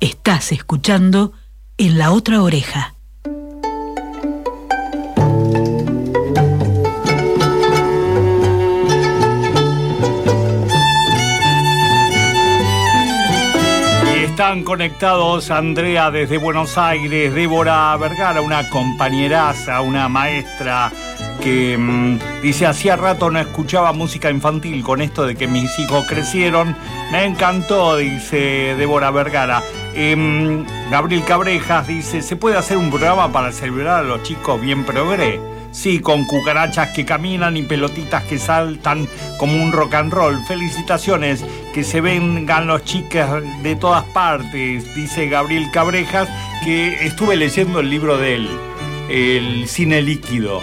Estás escuchando en la otra oreja. están conectados Andrea desde Buenos Aires, Débora Vergara, una compañeraza, una maestra que mm, dice, hacía rato no escuchaba música infantil con esto de que mis hijos crecieron. Me encantó, dice Débora Vergara. Em, Gabriel Cabrejas dice, ¿se puede hacer un programa para celebrar a los chicos bien progre? Sí, con cucarachas que caminan y pelotitas que saltan como un rock and roll. Felicitaciones, que se vengan los chicas de todas partes, dice Gabriel Cabrejas, que estuve leyendo el libro de él, El cine líquido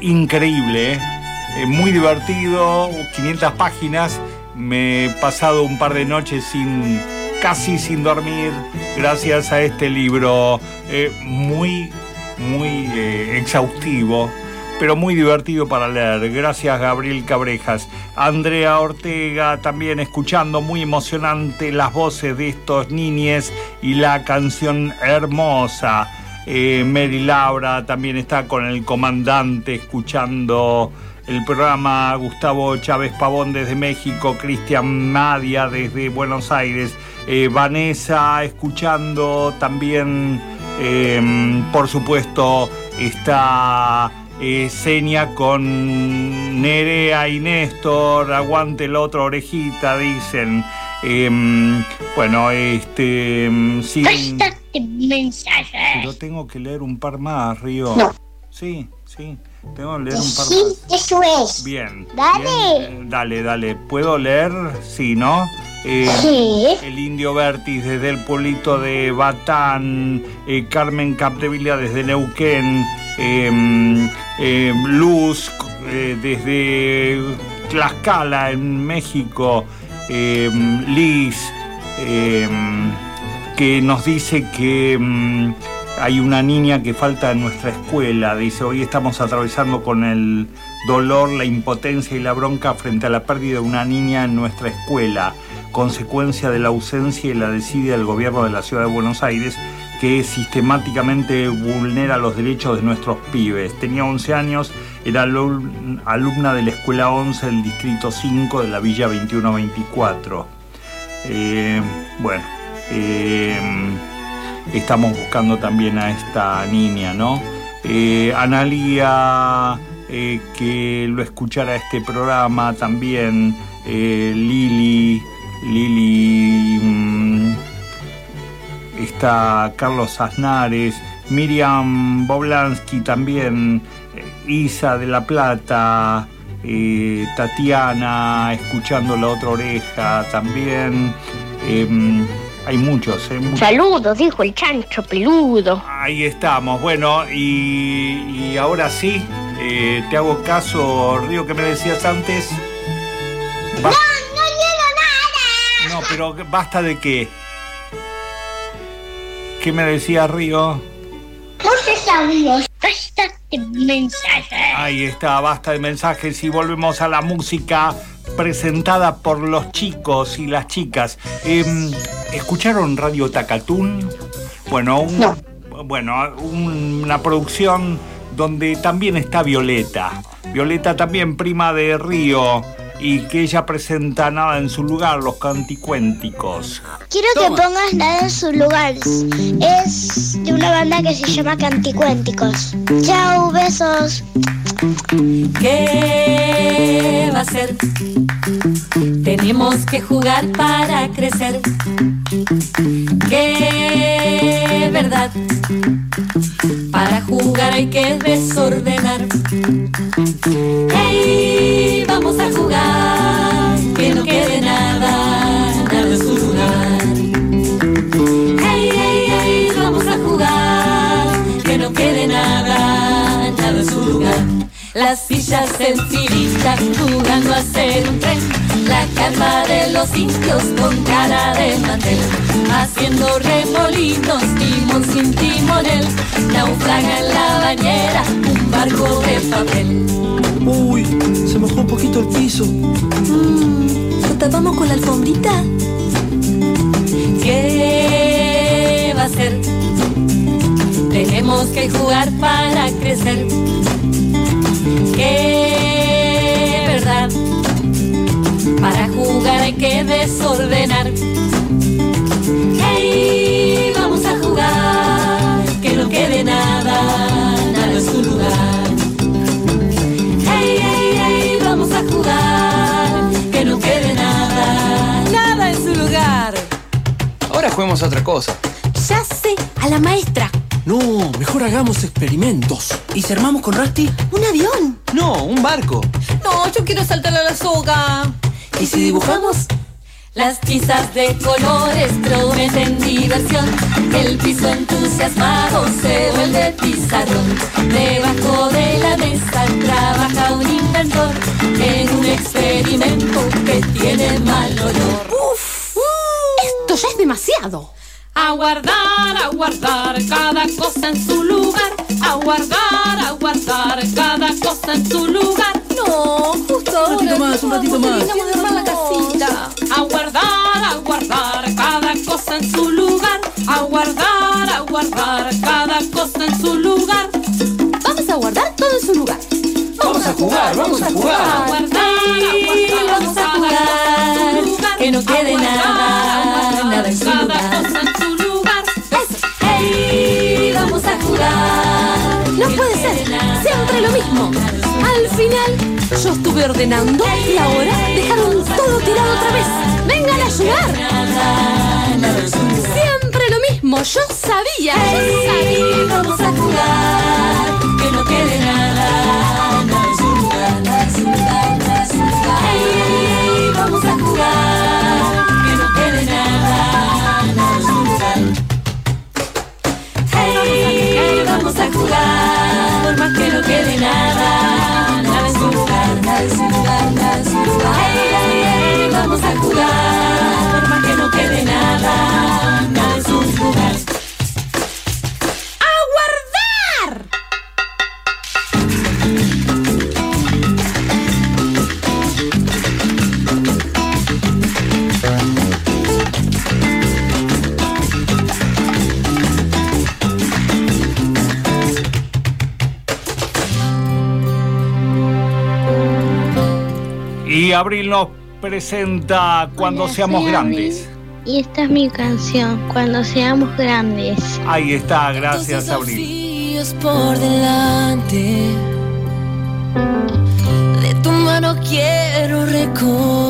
increíble, ¿eh? Muy divertido, 500 páginas. Me he pasado un par de noches sin, casi sin dormir gracias a este libro eh, muy, muy exhaustivo, pero muy divertido para leer. Gracias Gabriel Cabrejas. Andrea Ortega también escuchando muy emocionante las voces de estos niñes y la canción hermosa. Eh, Mary Laura también está con el comandante escuchando el programa Gustavo Chávez Pavón desde México, Cristian Madia desde Buenos Aires, eh, Vanessa escuchando también, em, por supuesto, está eh, Seña con Nerea y Néstor, aguante la otra orejita, dicen. Em, bueno, este... Em, sí, mensajes. Pero tengo que leer un par más, Río. No. Sí, sí. Tengo que leer un par Sí, más. eso es. Bien. Dale. bien, eh, dale, dale. ¿Puedo leer? Sí, ¿no? Eh, Sí. El Indio Vertis desde el pueblito de Batán, eh, Carmen Capdevila desde Neuquén, eh, eh, Luz desde Tlaxcala en México, eh, Liz, que nos dice que hay una niña que falta en nuestra escuela. Dice, hoy estamos atravesando con el dolor, la impotencia y la bronca frente a la pérdida de una niña en nuestra escuela, consecuencia de la ausencia y la desidia del gobierno de la ciudad de Buenos Aires que sistemáticamente vulnera los derechos de nuestros pibes. Tenía 11 años, era alum- alumna de la Escuela 11 del Distrito 5 de la Villa 2124. Eh, bueno, eh, estamos buscando también a esta niña, ¿no? Eh, Analía, eh, que lo escuchara este programa también, eh, Lili, Lili, mm, está Carlos Aznares, Miriam Boblansky también, eh, Isa de la Plata, eh, Tatiana, escuchando la otra oreja también. Hay muchos, ¿eh? Muchos. Saludos, dijo el chancho peludo. Ahí estamos, bueno, y, y ahora sí, eh, te hago caso, Río, que me decías antes. Ba- No digo nada. no, pero basta de qué. ¿Qué me decía Río? Muchos audios. Basta de mensajes. Ahí está, basta de mensajes y volvemos a la música presentada por los chicos y las chicas. Em, ¿Escucharon Radio Tacatún? Bueno, un- No. bueno, una producción donde también está Violeta. Violeta también prima de Río y que ella presenta nada en su lugar, los canticuénticos. Quiero que pongas nada en su lugar. Es de una banda que se llama Canticuénticos. Chao, besos. ¿Qué va a ser? Tenemos que jugar para crecer. ¿Qué verdad? Para jugar hay que desordenar. ¡Hey! Vamos a jugar. En filita jugando a ser un tren. La carpa de los indios con cara de mantel. Haciendo remolinos, timón sin timonel. Naufraga en la bañera un barco de papel. Uy, se mojó un poquito el piso. ¿Lo tapamos con la alfombrita? ¿Qué crecer. Tenemos que jugar para crecer. Que verdad. Para jugar hay que desordenar. Hey, vamos a jugar. Que no quede nada, nada en su lugar. Hey, hey, hey, vamos a jugar. Que no quede nada, Nada en su lugar. Ahora juguemos a otra cosa. Ya sé, a la maestra. No, mejor hagamos experimentos. ¿Y si armamos con Rusty? ¿Un avión? No, un barco. No, yo quiero saltar a la soga. ¿Y si dibujamos? Las tizas de colores prometen diversión. El piso entusiasmado se vuelve pizarrón. Debajo de la mesa trabaja un inventor en un experimento que tiene mal olor. Uf, esto ya es demasiado. A guardar, a guardar cada cosa en su lugar. A guardar, a guardar cada cosa en su lugar. No, justo ahora. ratito más, un ratito más. La casita. A guardar, a guardar cada cosa en su lugar. A guardar, a guardar cada cosa en su lugar. Vamos a guardar todo en su lugar. Vamos a jugar, vamos a A jugar. guardar, a vamos a guardar jugar. en su lugar. Que no quede A guardar, nada, Siempre lo mismo. Al final, yo estuve ordenando y ahora dejaron todo tirado otra vez. ¡Vengan a ayudar! Siempre lo mismo. Yo sabía, yo sabía. vamos a jugar, que no quede nada, nada en su Hey, vamos a jugar, por más que no quede nada, nada lugar. Hey, hey, vamos a jugar, por más que no quede nada, Abril nos presenta Cuando Hola, seamos grandes. Y esta es mi canción, Cuando seamos grandes. Ahí está, gracias Abril. por delante. De tu mano quiero recorrer.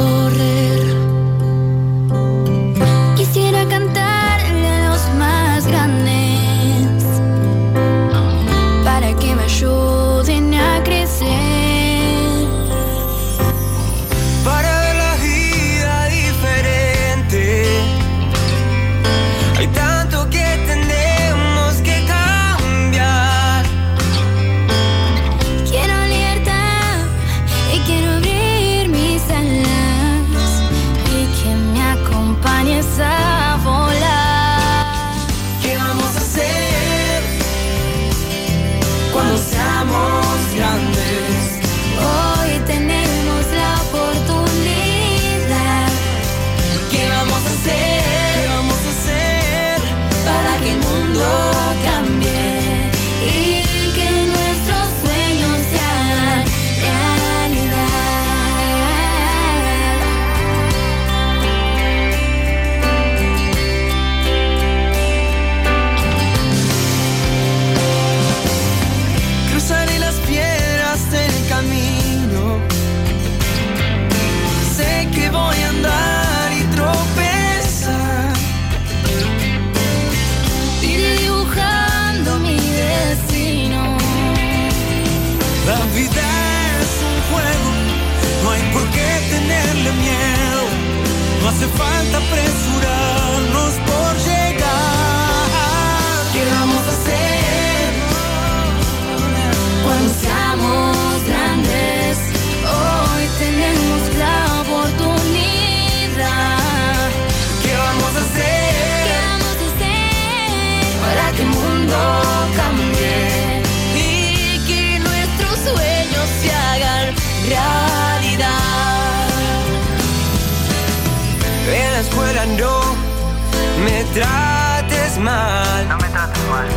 trates mal. No me trates mal.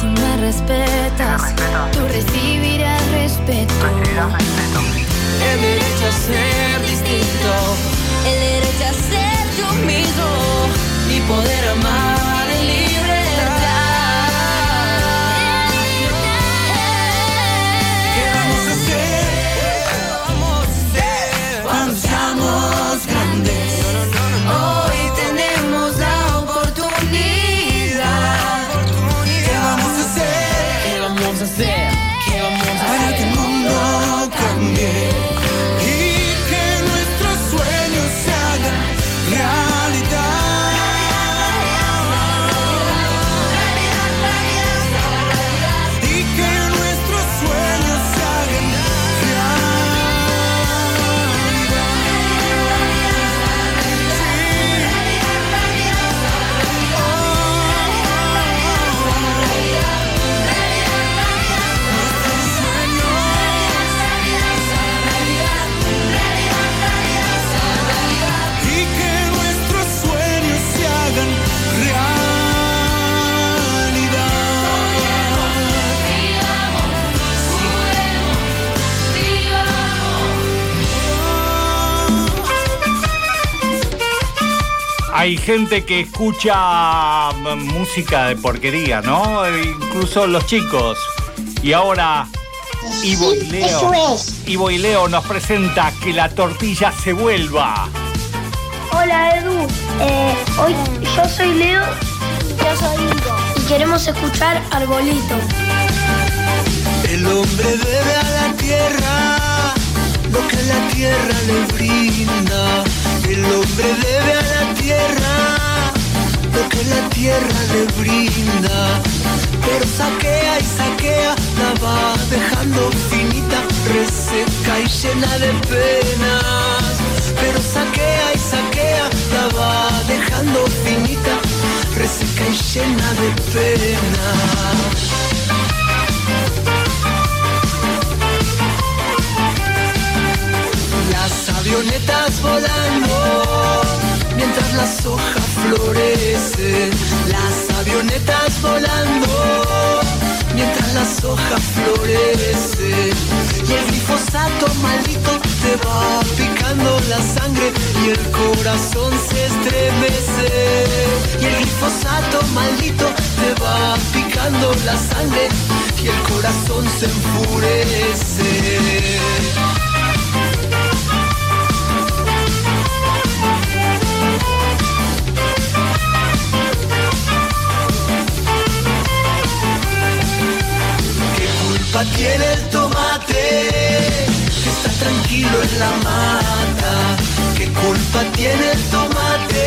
Si me respetas, tú recibirás respeto. El derecho a ser distinto, el derecho a ser yo mismo y poder amar libre. Hay gente que escucha mm, música de porquería, ¿no? E incluso los chicos. Y ahora Ivo y Leo. eso es. Ivo y Leo nos presenta que la tortilla se vuelva. Hola Edu, Eh, hoy yo soy Leo. Yo soy Ivo. Y queremos escuchar Arbolito. El hombre debe a la tierra lo que la tierra le brinda. El hombre debe a la tierra lo que la tierra le brinda. Pero saquea y saquea, la va dejando finita, reseca y llena de penas. Pero saquea y saquea, la va dejando finita, reseca y llena de penas. Las avionetas volando mientras las hojas florecen. Las avionetas volando mientras las hojas florecen. Y el glifosato maldito te va picando la sangre y el corazón se estremece. Y el glifosato maldito te va picando la sangre y el corazón se enfurece. Culpa tiene el tomate que está tranquilo en la mata? ¿Qué culpa tiene el tomate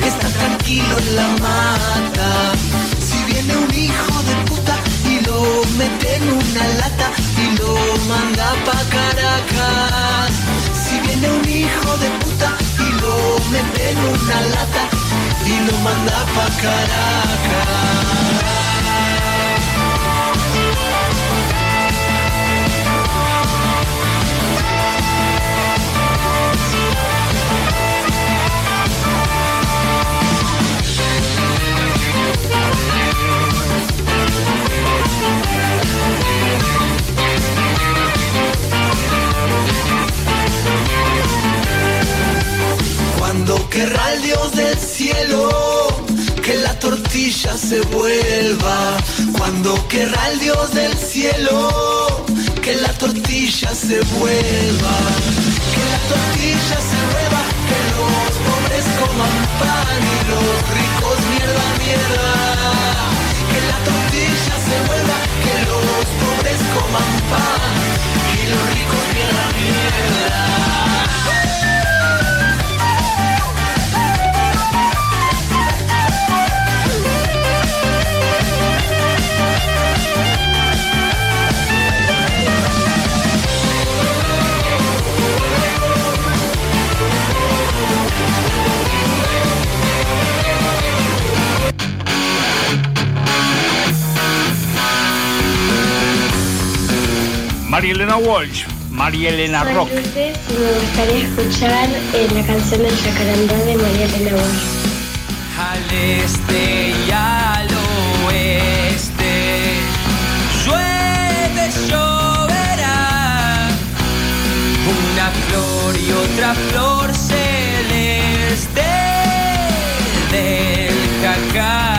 que está tranquilo en la mata? Si viene un hijo de puta y lo mete en una lata y lo manda pa' Caracas. Si viene un hijo de puta y lo mete en una lata y lo manda pa' Caracas. Querrá el Dios del cielo que la tortilla se vuelva. Cuando querrá el Dios del cielo que la tortilla se vuelva. Que la tortilla se vuelva, que los pobres coman pan y los ricos mierda. Fiona Walsh, María Elena Rock. Me gustaría escuchar eh, la canción del Jacarandá de María Elena Walsh. Al este y al oeste llueve, lloverá. Una flor y otra flor celeste del cacao.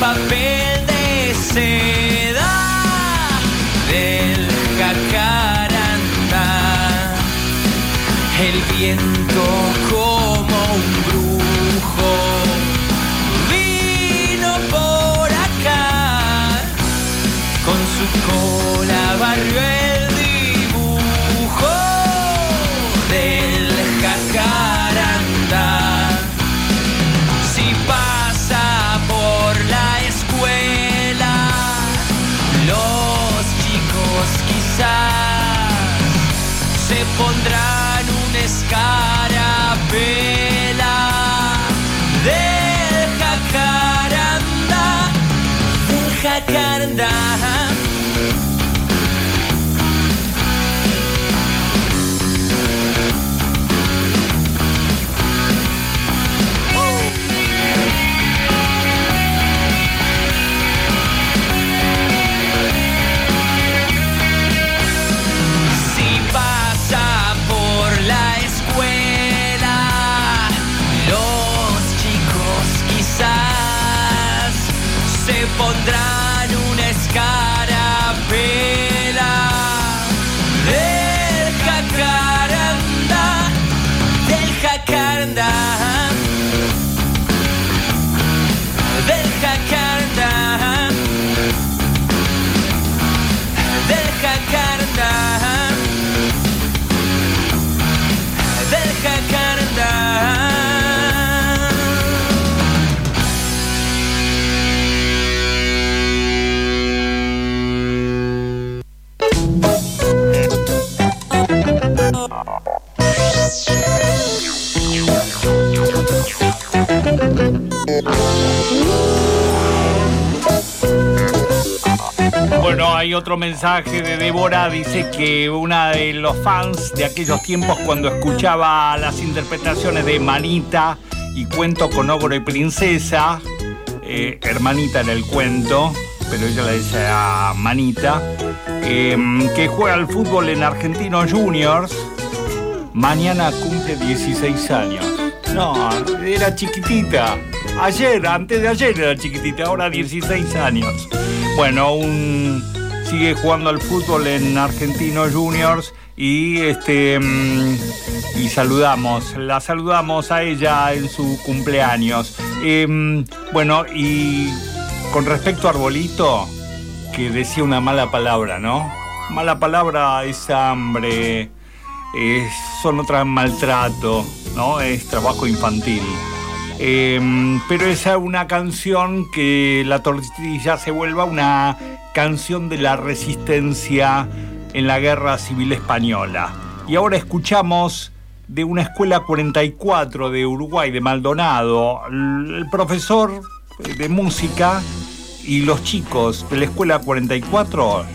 Papel de seda jacarandá. Si otro mensaje de Débora, dice que una de los fans de aquellos tiempos cuando escuchaba las interpretaciones de Manita y Cuento con Ogro y Princesa, eh, hermanita en el cuento, pero ella le dice a Manita, eh, que juega al fútbol en Argentinos Juniors, mañana cumple 16 años. No, era chiquitita. Ayer, antes de ayer era chiquitita, ahora 16 años. Bueno, un, sigue jugando al fútbol en Argentinos Juniors y este mm, y saludamos, la saludamos a ella en su cumpleaños. Em, bueno, y con respecto a Arbolito, que decía una mala palabra, ¿no? Mala palabra es hambre, es- son otras maltrato, ¿no? Es trabajo infantil. Em, pero esa es una canción que la tortilla se vuelva una canción de la resistencia en la guerra civil española. Y ahora escuchamos de una escuela 44 de Uruguay, de Maldonado, el profesor de música y los chicos de la escuela 44,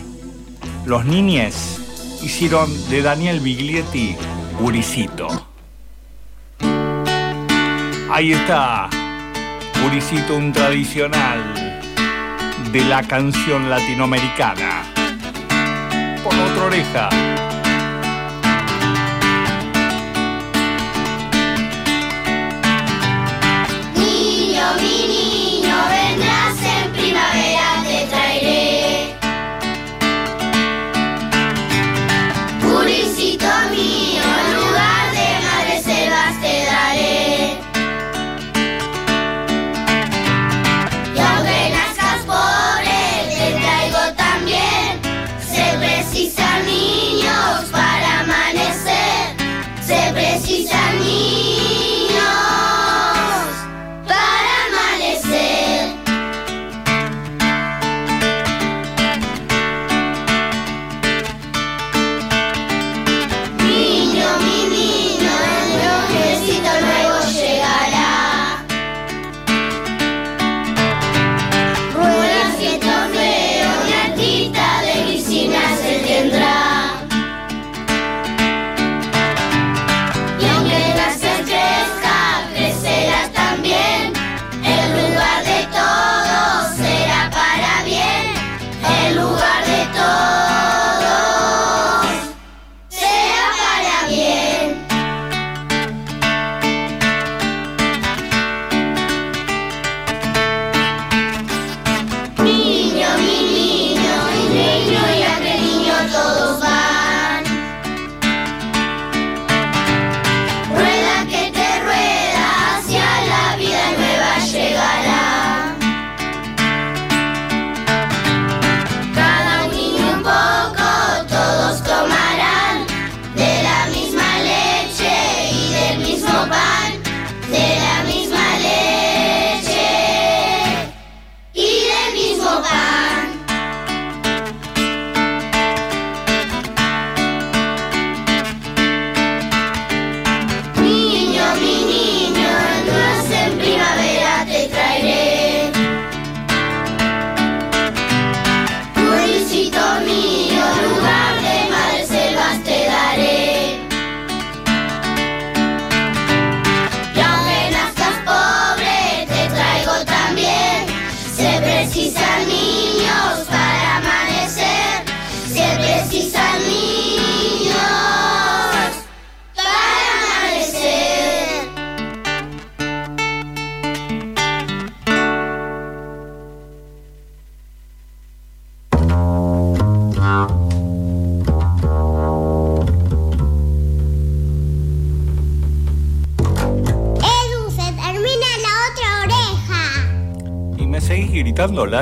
los niñes, hicieron de Daniel Biglietti Guricito. Ahí está, Guricito, un tradicional de la canción latinoamericana. Por otra oreja. Niño,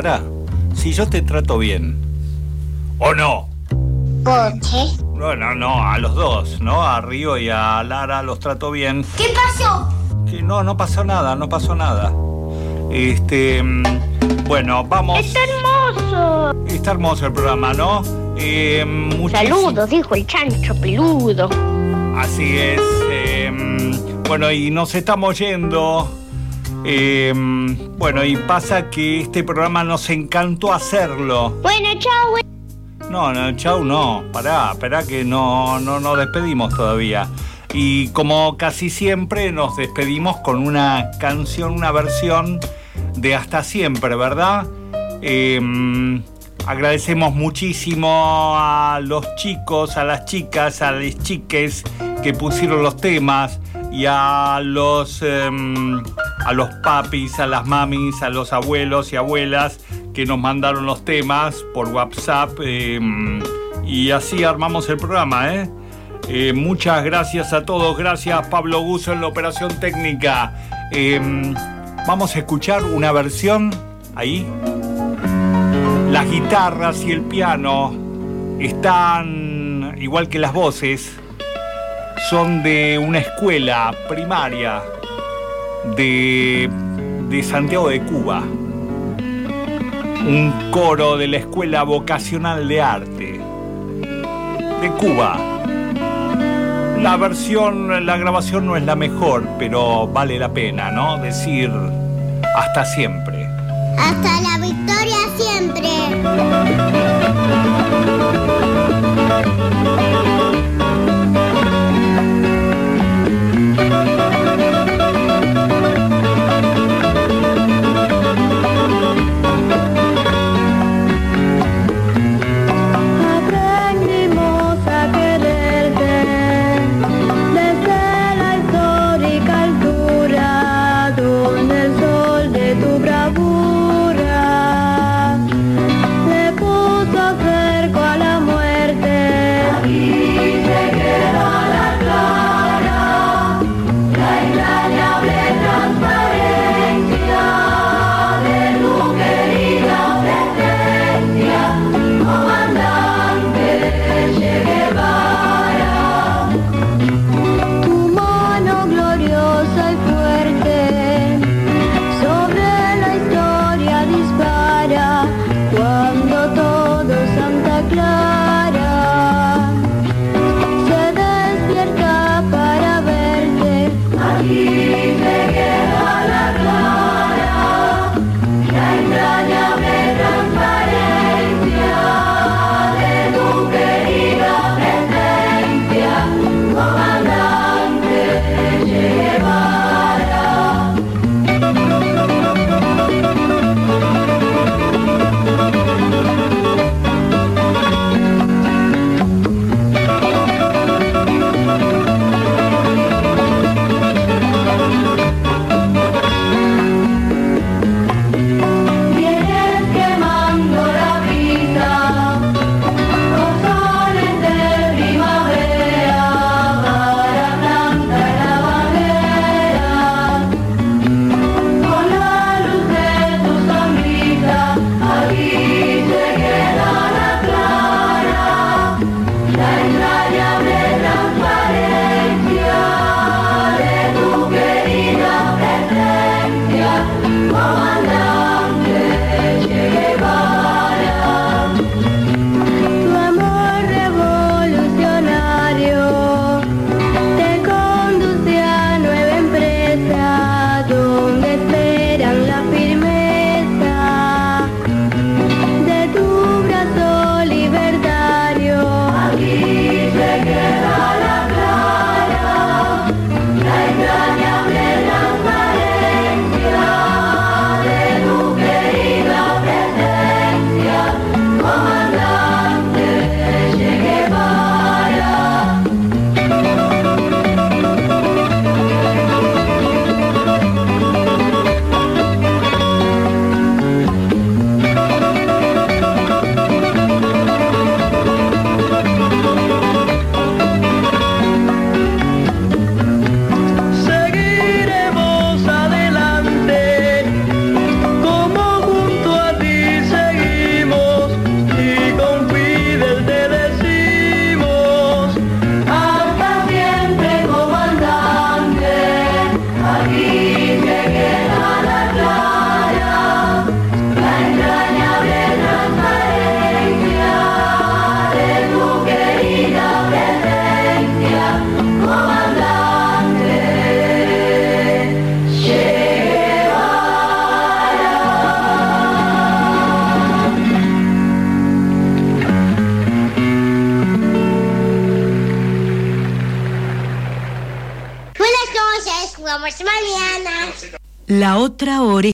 gritando, Lara? Si yo te trato bien. ¿O no? ¿Por qué? No, no, no, a los dos, ¿no? A Río y a Lara los trato bien. ¿Qué pasó? Que no, no pasó nada, no pasó nada. Este, mm, bueno, vamos. Está hermoso. Está hermoso el programa, ¿no? Eh, Saludos, dijo el chancho peludo. Así es. eh, bueno, y nos estamos yendo. Eh, bueno, y pasa que este programa nos encantó hacerlo. Bueno, chao. No, no, chau, no. Pará, esperá que no, no nos despedimos todavía. Y como casi siempre, nos despedimos con una canción, una versión de Hasta Siempre, ¿verdad? Eh, agradecemos muchísimo a los chicos, a las chicas, a las chiques que pusieron los temas y a los, em, a los papis, a las mamis, a los abuelos y abuelas que nos mandaron los temas por WhatsApp em, y así armamos el programa, ¿eh? Eh, muchas gracias a todos, gracias Pablo Guso en la operación técnica. Em, vamos a escuchar una versión ahí. Las guitarras y el piano están, igual que las voces, son de una escuela primaria de, de Santiago de Cuba. Un coro de la Escuela Vocacional de Arte de Cuba. La versión, la grabación no es la mejor, pero vale la pena, ¿no? Decir hasta siempre. Hasta la victoria siempre. Otra oreja.